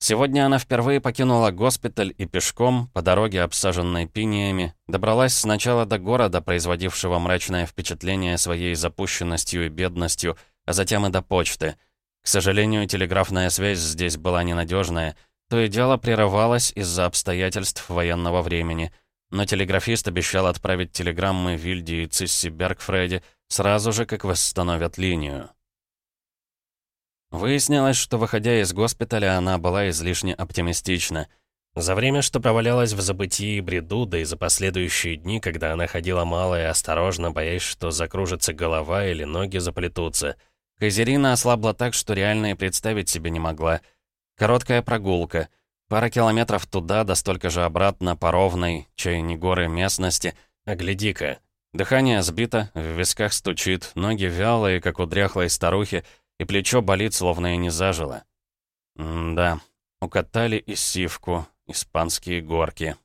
Сегодня она впервые покинула госпиталь и пешком, по дороге, обсаженной пиниями, добралась сначала до города, производившего мрачное впечатление своей запущенностью и бедностью, а затем и до почты. К сожалению, телеграфная связь здесь была ненадежная, то и дело прерывалось из-за обстоятельств военного времени. Но телеграфист обещал отправить телеграммы Вильде и Цисси Бергфреде сразу же, как восстановят линию. Выяснилось, что, выходя из госпиталя, она была излишне оптимистична. За время, что провалялась в забытии и бреду, да и за последующие дни, когда она ходила мало и осторожно, боясь, что закружится голова или ноги заплетутся — Кайзерина ослабла так, что реально и представить себе не могла. Короткая прогулка. Пара километров туда, да столько же обратно по ровной, чай не горы местности. А гляди-ка. Дыхание сбито, в висках стучит, ноги вялые, как у дряхлой старухи, и плечо болит, словно и не зажило. М-да, укатали и сивку, испанские горки.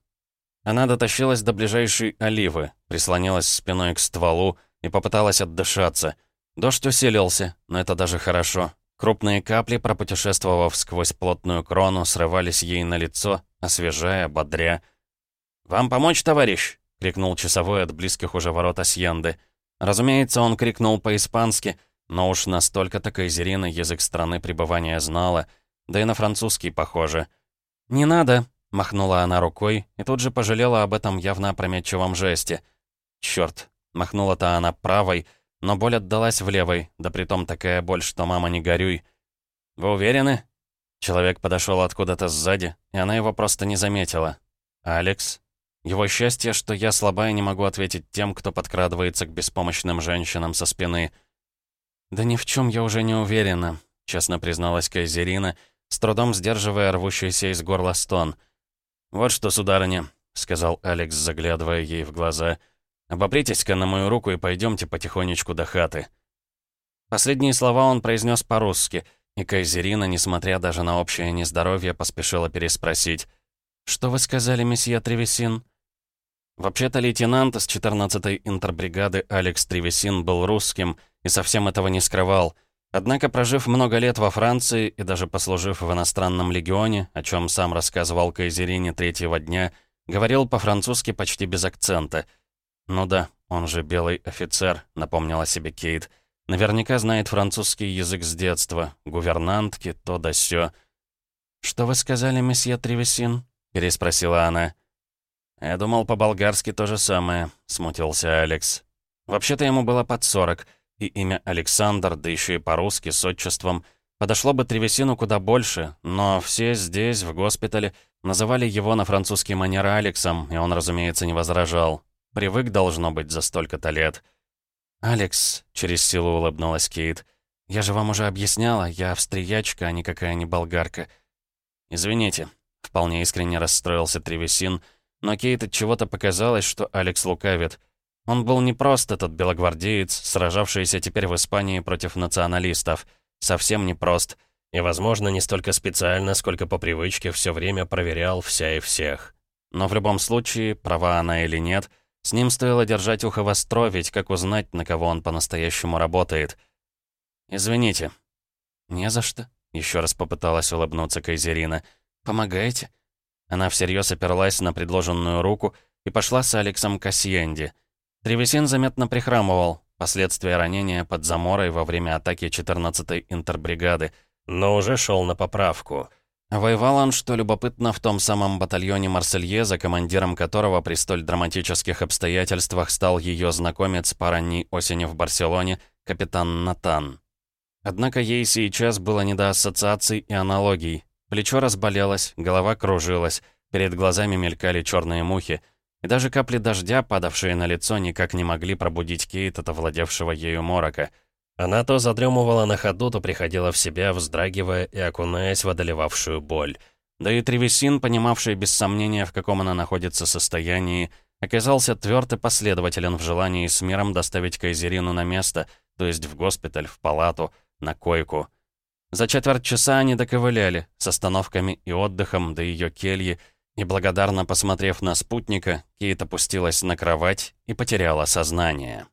Она дотащилась до ближайшей оливы, прислонилась спиной к стволу и попыталась отдышаться — Дождь усилился, но это даже хорошо. Крупные капли, пропутешествовав сквозь плотную крону, срывались ей на лицо, освежая, бодря. «Вам помочь, товарищ?» — крикнул часовой от близких уже ворот Асьенды. Разумеется, он крикнул по-испански, но уж настолько-то Кайзерина язык страны пребывания знала, да и на французский похоже. «Не надо», — махнула она рукой и тут же пожалела об этом явно опрометчивом жесте. «Чёрт», — махнула-то она правой, но боль отдалась в левой, да притом такая боль, что мама не горюй. «Вы уверены?» Человек подошел откуда-то сзади, и она его просто не заметила. «Алекс?» Его счастье, что я слабая не могу ответить тем, кто подкрадывается к беспомощным женщинам со спины. «Да ни в чем я уже не уверена», — честно призналась Кайзерина, с трудом сдерживая рвущийся из горла стон. «Вот что, сударыня», — сказал Алекс, заглядывая ей в глаза, — «обопритесь-ка на мою руку и пойдемте потихонечку до хаты». Последние слова он произнес по-русски — и Кайзерина, несмотря даже на общее нездоровье, поспешила переспросить. «Что вы сказали, месье Тревесин?» Вообще-то лейтенант из 14-й интербригады Алекс Тревесин был русским и совсем этого не скрывал. Однако, прожив много лет во Франции и даже послужив в иностранном легионе, о чем сам рассказывал Кайзерине третьего дня, говорил по-французски почти без акцента. «Ну да, он же белый офицер», — напомнила себе Кейт. Наверняка знает французский язык с детства. Гувернантки, то да сё. «Что вы сказали, месье Тревесин?» — переспросила она. «Я думал, по-болгарски то же самое», — смутился Алекс. Вообще-то ему было под сорок, и имя Александр, да еще и по-русски, с отчеством, подошло бы Тревесину куда больше, но все здесь, в госпитале, называли его на французский манер Алексом, и он, разумеется, не возражал. Привык, должно быть, за столько-то лет. «Алекс», — через силу улыбнулась Кейт, — «я же вам уже объясняла, я австриячка, а никакая не болгарка». «Извините», — вполне искренне расстроился Тревесин, но Кейт от чего-то показалось, что Алекс лукавит. Он был не прост, этот белогвардеец, сражавшийся теперь в Испании против националистов. Совсем не прост. И, возможно, не столько специально, сколько по привычке все время проверял вся и всех. Но в любом случае, права она или нет — с ним стоило держать ухо востро, ведь как узнать, на кого он по-настоящему работает? «Извините». «Не за что», — еще раз попыталась улыбнуться Кайзерина. «Помогаете?» Она всерьез оперлась на предложенную руку и пошла с Алексом к Асьенде. Тревесин заметно прихрамывал, последствия ранения под Заморой во время атаки 14-й интербригады, но уже шел на поправку — Воевал он, что любопытно, в том самом батальоне Марселье, за командиром которого при столь драматических обстоятельствах стал ее знакомец по ранней осени в Барселоне, капитан Натан. Однако ей сейчас было не до ассоциаций и аналогий. Плечо разболелось, голова кружилась, перед глазами мелькали черные мухи, и даже капли дождя, падавшие на лицо, никак не могли пробудить Кейт от овладевшего ею морока — она то задремывала на ходу, то приходила в себя, вздрагивая и окунаясь в одолевавшую боль. Да и Тревесин, понимавший без сомнения, в каком она находится состоянии, оказался тверд и последователен в желании с миром доставить Кайзерину на место, то есть в госпиталь, в палату, на койку. За четверть часа они доковыляли, с остановками и отдыхом до ее кельи, и благодарно посмотрев на спутника, Кейт опустилась на кровать и потеряла сознание.